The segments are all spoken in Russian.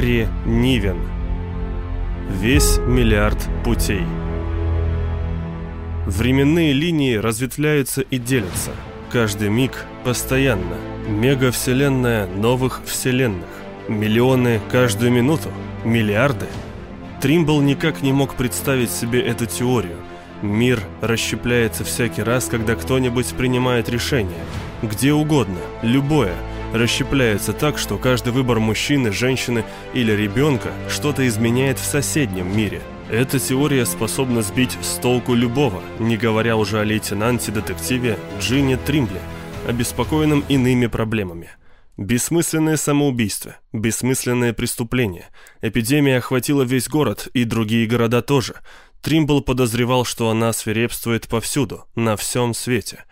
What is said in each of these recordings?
Гарри Нивен. Весь миллиард путей. Временные линии разветвляются и делятся. Каждый миг постоянно. Мегавселенная новых вселенных. Миллионы каждую минуту. Миллиарды. Тримбл никак не мог представить себе эту теорию. Мир расщепляется всякий раз, когда кто-нибудь принимает решение. Где угодно, любое – расщепляется так, что каждый выбор мужчины, женщины или ребенка что-то изменяет в соседнем мире. Эта теория способна сбить с толку любого, не говоря уже о лейтенанте-детективе Джинни Тримбле, обеспокоенном иными проблемами. Бессмысленное самоубийство, бессмысленное преступление. Эпидемия охватила весь город и другие города тоже. Тримбл подозревал, что она свирепствует повсюду, на всем свете.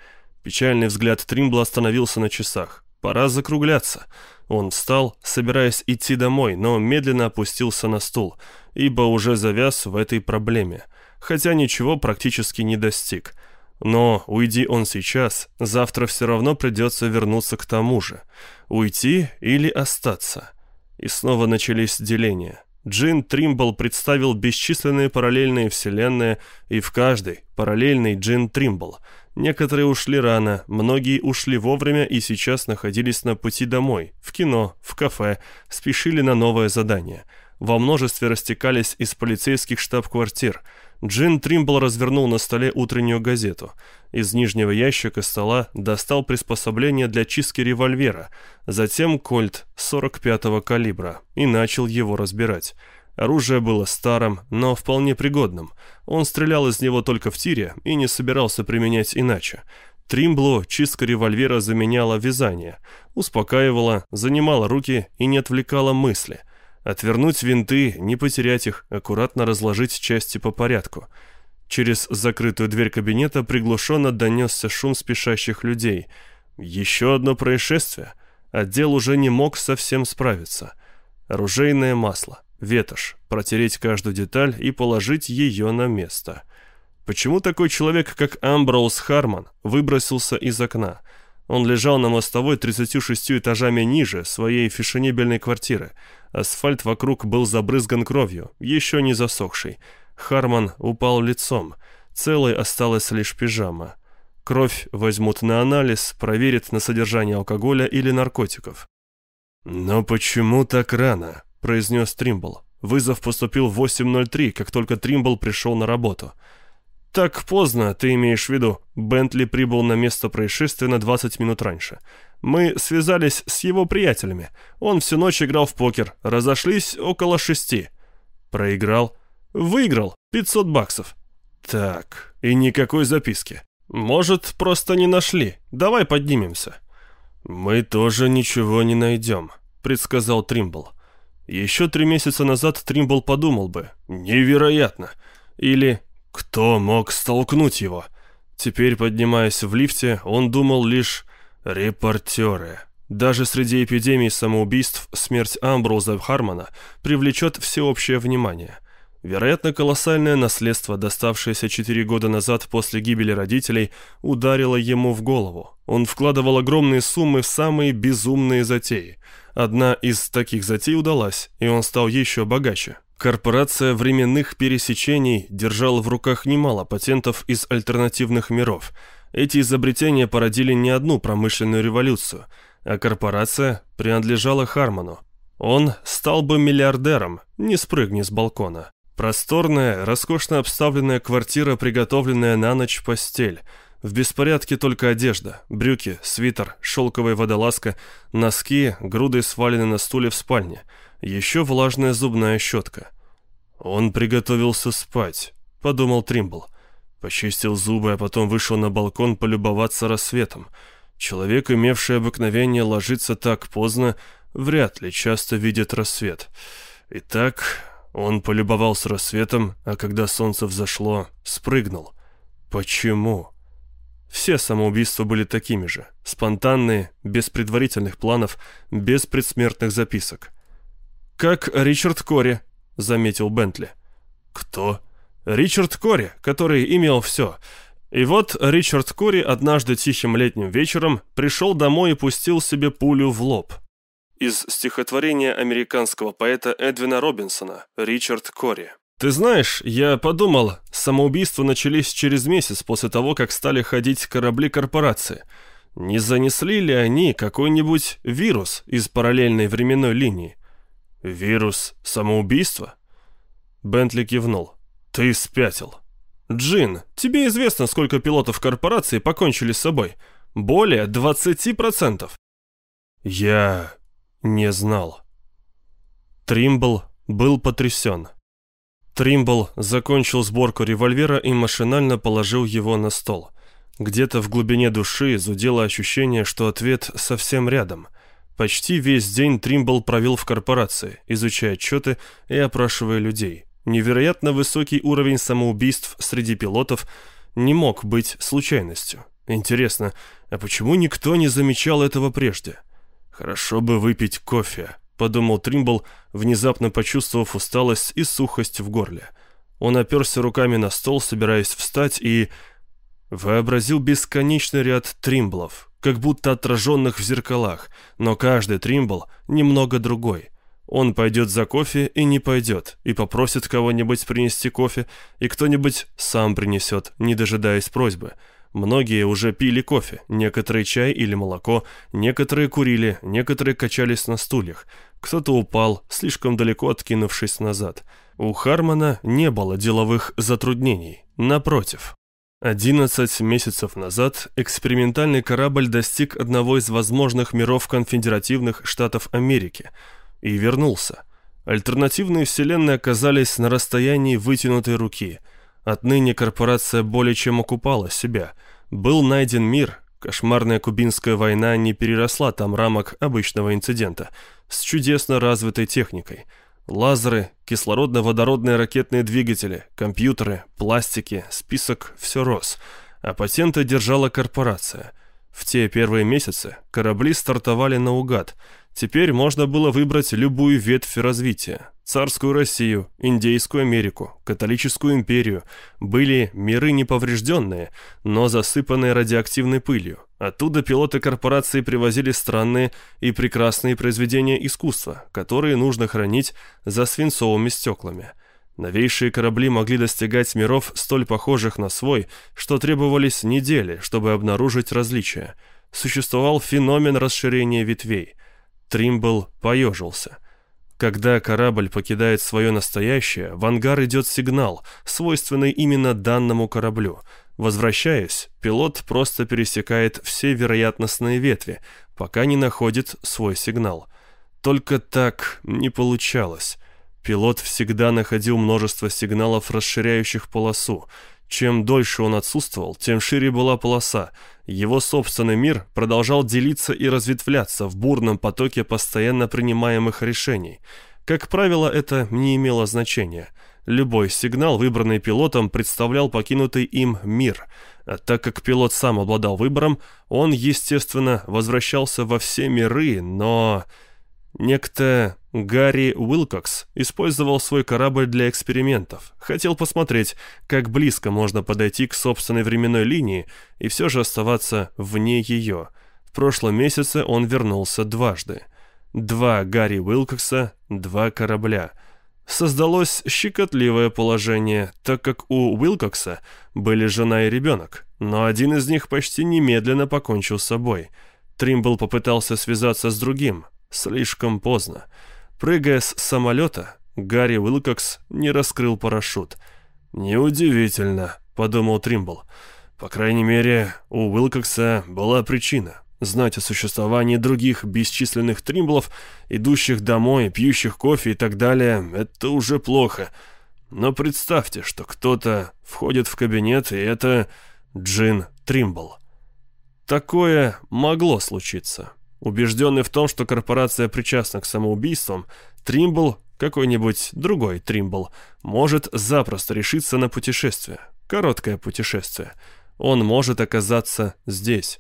Печальный взгляд Тримбла остановился на часах. Пора закругляться. Он встал, собираясь идти домой, но медленно опустился на стул, ибо уже завяз в этой проблеме, хотя ничего практически не достиг. Но уйди он сейчас, завтра все равно придется вернуться к тому же. Уйти или остаться. И снова начались деления. Джин Тримбл представил бесчисленные параллельные вселенные, и в каждой параллельный Джин Тримбл – Некоторые ушли рано, многие ушли вовремя и сейчас находились на пути домой, в кино, в кафе, спешили на новое задание. Во множестве растекались из полицейских штаб-квартир. Джин Тримбл развернул на столе утреннюю газету. Из нижнего ящика стола достал приспособление для чистки револьвера, затем кольт 45-го калибра и начал его разбирать. Оружие было старым, но вполне пригодным. Он стрелял из него только в тире и не собирался применять иначе. Тримбло чистка револьвера заменяла вязание, успокаивала, занимала руки и не отвлекала мысли. Отвернуть винты, не потерять их, аккуратно разложить части по порядку. Через закрытую дверь кабинета приглушенно донесся шум спешащих людей. Еще одно происшествие. Отдел уже не мог совсем справиться. Оружейное масло ветошь, протереть каждую деталь и положить ее на место. Почему такой человек, как Амброуз Харман, выбросился из окна? Он лежал на мостовой 36 этажами ниже своей фешенебельной квартиры. Асфальт вокруг был забрызган кровью, еще не засохшей. Харман упал лицом. Целой осталась лишь пижама. Кровь возьмут на анализ, проверят на содержание алкоголя или наркотиков. «Но почему так рано?» — произнес Тримбл. Вызов поступил в 8.03, как только Тримбл пришел на работу. «Так поздно, ты имеешь в виду. Бентли прибыл на место происшествия на 20 минут раньше. Мы связались с его приятелями. Он всю ночь играл в покер. Разошлись около шести. Проиграл. Выиграл. 500 баксов. Так, и никакой записки. Может, просто не нашли. Давай поднимемся». «Мы тоже ничего не найдем», — предсказал Тримбл. Еще три месяца назад Тримбл подумал бы «Невероятно!» или «Кто мог столкнуть его?» Теперь, поднимаясь в лифте, он думал лишь «репортеры». Даже среди эпидемий самоубийств смерть Амброуза Хармона привлечет всеобщее внимание. Вероятно, колоссальное наследство, доставшееся четыре года назад после гибели родителей, ударило ему в голову. Он вкладывал огромные суммы в самые безумные затеи – Одна из таких затей удалась, и он стал еще богаче. Корпорация временных пересечений держала в руках немало патентов из альтернативных миров. Эти изобретения породили не одну промышленную революцию, а корпорация принадлежала Харману. Он стал бы миллиардером, не спрыгни с балкона. Просторная, роскошно обставленная квартира, приготовленная на ночь постель – в беспорядке только одежда, брюки, свитер, шелковая водолазка, носки, груды свалены на стуле в спальне, еще влажная зубная щетка. Он приготовился спать, подумал Тримбл. Почистил зубы, а потом вышел на балкон полюбоваться рассветом. Человек, имевший обыкновение ложиться так поздно, вряд ли часто видит рассвет. Итак, он полюбовался рассветом, а когда солнце взошло, спрыгнул. Почему? Все самоубийства были такими же. Спонтанные, без предварительных планов, без предсмертных записок. «Как Ричард Кори», — заметил Бентли. «Кто?» «Ричард Кори, который имел все. И вот Ричард Кори однажды тихим летним вечером пришел домой и пустил себе пулю в лоб. Из стихотворения американского поэта Эдвина Робинсона «Ричард Кори». «Ты знаешь, я подумал, самоубийства начались через месяц после того, как стали ходить корабли корпорации. Не занесли ли они какой-нибудь вирус из параллельной временной линии?» «Вирус самоубийства?» Бентли кивнул. «Ты спятил». «Джин, тебе известно, сколько пилотов корпорации покончили с собой? Более 20%. Я не знал. Тримбл был потрясен. Тримбл закончил сборку револьвера и машинально положил его на стол. Где-то в глубине души зудело ощущение, что ответ совсем рядом. Почти весь день Тримбл провел в корпорации, изучая отчеты и опрашивая людей. Невероятно высокий уровень самоубийств среди пилотов не мог быть случайностью. Интересно, а почему никто не замечал этого прежде? Хорошо бы выпить кофе, подумал Тримбл, внезапно почувствовав усталость и сухость в горле. Он оперся руками на стол, собираясь встать, и вообразил бесконечный ряд тримблов, как будто отраженных в зеркалах, но каждый тримбл немного другой — он пойдет за кофе и не пойдет, и попросит кого-нибудь принести кофе, и кто-нибудь сам принесет, не дожидаясь просьбы. Многие уже пили кофе, некоторые чай или молоко, некоторые курили, некоторые качались на стульях. Кто-то упал, слишком далеко откинувшись назад. У Хармона не было деловых затруднений. Напротив. 11 месяцев назад экспериментальный корабль достиг одного из возможных миров конфедеративных штатов Америки – и вернулся. Альтернативные вселенные оказались на расстоянии вытянутой руки. Отныне корпорация более чем окупала себя. Был найден мир, кошмарная кубинская война не переросла там рамок обычного инцидента, с чудесно развитой техникой. Лазеры, кислородно-водородные ракетные двигатели, компьютеры, пластики, список все рос, а патенты держала корпорация. В те первые месяцы корабли стартовали наугад – Теперь можно было выбрать любую ветвь развития. Царскую Россию, Индейскую Америку, Католическую империю. Были миры неповрежденные, но засыпанные радиоактивной пылью. Оттуда пилоты корпорации привозили странные и прекрасные произведения искусства, которые нужно хранить за свинцовыми стеклами. Новейшие корабли могли достигать миров столь похожих на свой, что требовались недели, чтобы обнаружить различия. Существовал феномен расширения ветвей – Тримбл поежился. Когда корабль покидает свое настоящее, в ангар идет сигнал, свойственный именно данному кораблю. Возвращаясь, пилот просто пересекает все вероятностные ветви, пока не находит свой сигнал. Только так не получалось. Пилот всегда находил множество сигналов, расширяющих полосу. Чем дольше он отсутствовал, тем шире была полоса. Его собственный мир продолжал делиться и разветвляться в бурном потоке постоянно принимаемых решений. Как правило, это не имело значения. Любой сигнал, выбранный пилотом, представлял покинутый им мир. А так как пилот сам обладал выбором, он, естественно, возвращался во все миры, но... Некто Гарри Уилкокс использовал свой корабль для экспериментов. Хотел посмотреть, как близко можно подойти к собственной временной линии и все же оставаться вне ее. В прошлом месяце он вернулся дважды. Два Гарри Уилкокса, два корабля. Создалось щекотливое положение, так как у Уилкокса были жена и ребенок, но один из них почти немедленно покончил с собой. Тримбл попытался связаться с другим. Слишком поздно. Прыгая с самолета, Гарри Уилкокс не раскрыл парашют. «Неудивительно», — подумал Тримбл. «По крайней мере, у Уилкокса была причина. Знать о существовании других бесчисленных Тримблов, идущих домой, пьющих кофе и так далее, это уже плохо. Но представьте, что кто-то входит в кабинет, и это Джин Тримбл. Такое могло случиться. Убежденный в том, что корпорация причастна к самоубийствам, Тримбл, какой-нибудь другой Тримбл, может запросто решиться на путешествие. Короткое путешествие. Он может оказаться здесь.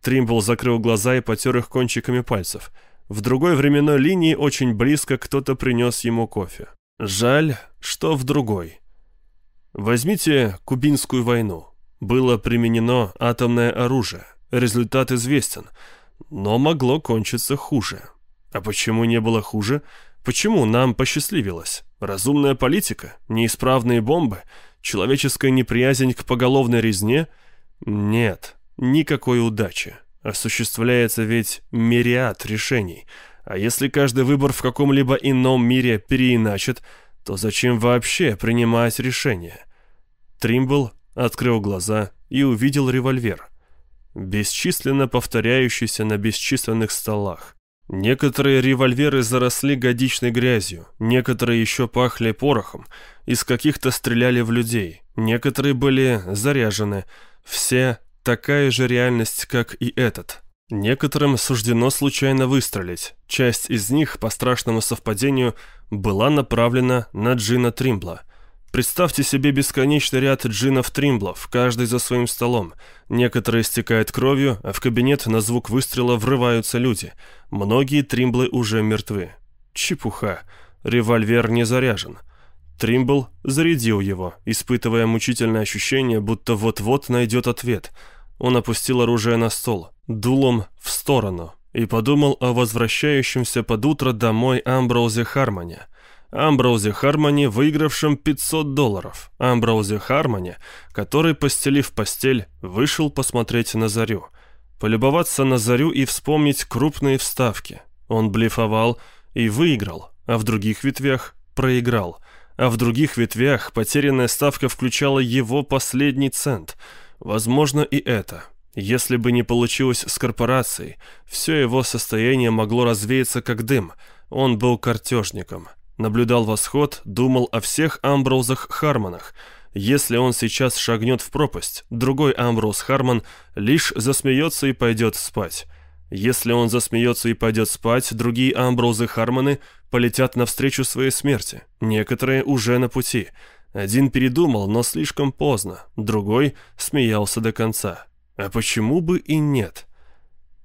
Тримбл закрыл глаза и потер их кончиками пальцев. В другой временной линии очень близко кто-то принес ему кофе. Жаль, что в другой. Возьмите Кубинскую войну. Было применено атомное оружие. Результат известен – но могло кончиться хуже. А почему не было хуже? Почему нам посчастливилось? Разумная политика? Неисправные бомбы? Человеческая неприязнь к поголовной резне? Нет, никакой удачи. Осуществляется ведь мириад решений. А если каждый выбор в каком-либо ином мире переиначит, то зачем вообще принимать решение? Тримбл открыл глаза и увидел револьвер. Бесчисленно повторяющийся на бесчисленных столах. Некоторые револьверы заросли годичной грязью, некоторые еще пахли порохом, из каких-то стреляли в людей, некоторые были заряжены, все такая же реальность, как и этот. Некоторым суждено случайно выстрелить. Часть из них, по страшному совпадению, была направлена на Джина Тримбла. Представьте себе бесконечный ряд джинов-тримблов, каждый за своим столом. Некоторые истекают кровью, а в кабинет на звук выстрела врываются люди. Многие тримблы уже мертвы. Чепуха. Револьвер не заряжен. Тримбл зарядил его, испытывая мучительное ощущение, будто вот-вот найдет ответ. Он опустил оружие на стол, дулом в сторону, и подумал о возвращающемся под утро домой Амброузе Хармоне. Амброузе Хармоне, выигравшем 500 долларов. Амброузе Хармоне, который, постелив постель, вышел посмотреть на зарю. Полюбоваться на зарю и вспомнить крупные вставки. Он блефовал и выиграл, а в других ветвях проиграл – а в других ветвях потерянная ставка включала его последний цент. Возможно, и это. Если бы не получилось с корпорацией, все его состояние могло развеяться как дым. Он был картежником. Наблюдал восход, думал о всех Амброузах Хармонах. Если он сейчас шагнет в пропасть, другой Амброуз Хармон лишь засмеется и пойдет спать. Если он засмеется и пойдет спать, другие Амброузы Хармоны полетят навстречу своей смерти. Некоторые уже на пути. Один передумал, но слишком поздно. Другой смеялся до конца. А почему бы и нет?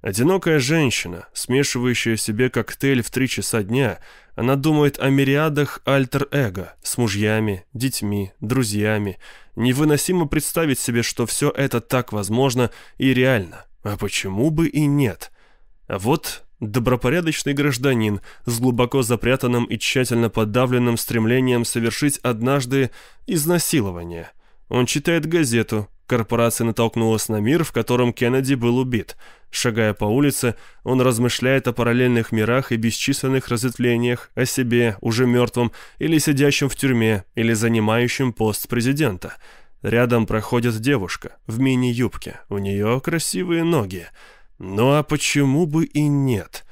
Одинокая женщина, смешивающая себе коктейль в три часа дня, она думает о мириадах альтер-эго с мужьями, детьми, друзьями. Невыносимо представить себе, что все это так возможно и реально. А почему бы и нет? А вот добропорядочный гражданин с глубоко запрятанным и тщательно подавленным стремлением совершить однажды изнасилование. Он читает газету. Корпорация натолкнулась на мир, в котором Кеннеди был убит. Шагая по улице, он размышляет о параллельных мирах и бесчисленных разветвлениях, о себе, уже мертвом, или сидящем в тюрьме, или занимающем пост президента. Рядом проходит девушка в мини-юбке. У нее красивые ноги. Ну а почему бы и нет?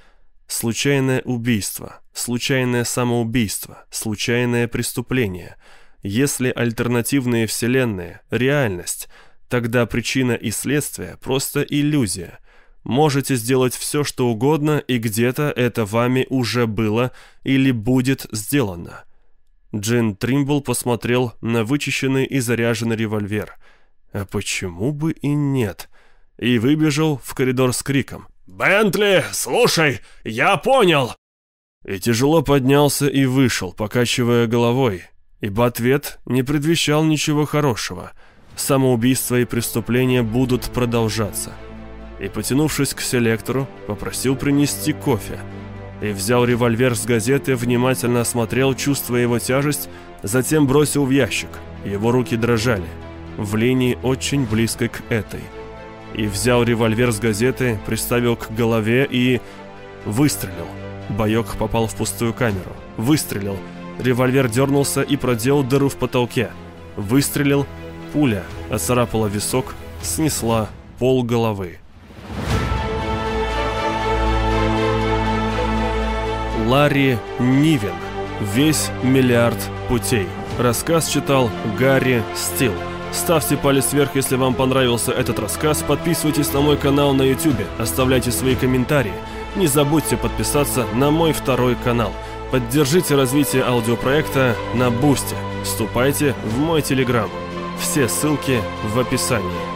Случайное убийство, случайное самоубийство, случайное преступление. Если альтернативные вселенные – реальность, тогда причина и следствие – просто иллюзия. Можете сделать все, что угодно, и где-то это вами уже было или будет сделано. Джин Тримбл посмотрел на вычищенный и заряженный револьвер. А почему бы и нет? и выбежал в коридор с криком. «Бентли, слушай, я понял!» И тяжело поднялся и вышел, покачивая головой, ибо ответ не предвещал ничего хорошего. Самоубийства и преступления будут продолжаться. И, потянувшись к селектору, попросил принести кофе. И взял револьвер с газеты, внимательно осмотрел, чувствуя его тяжесть, затем бросил в ящик. Его руки дрожали. В линии очень близкой к этой и взял револьвер с газеты, приставил к голове и... выстрелил. Боек попал в пустую камеру. Выстрелил. Револьвер дернулся и проделал дыру в потолке. Выстрелил. Пуля оцарапала висок, снесла пол головы. Ларри Нивен. Весь миллиард путей. Рассказ читал Гарри Стил. Ставьте палец вверх, если вам понравился этот рассказ, подписывайтесь на мой канал на YouTube, оставляйте свои комментарии. Не забудьте подписаться на мой второй канал. Поддержите развитие аудиопроекта на Бусте. Вступайте в мой Телеграм. Все ссылки в описании.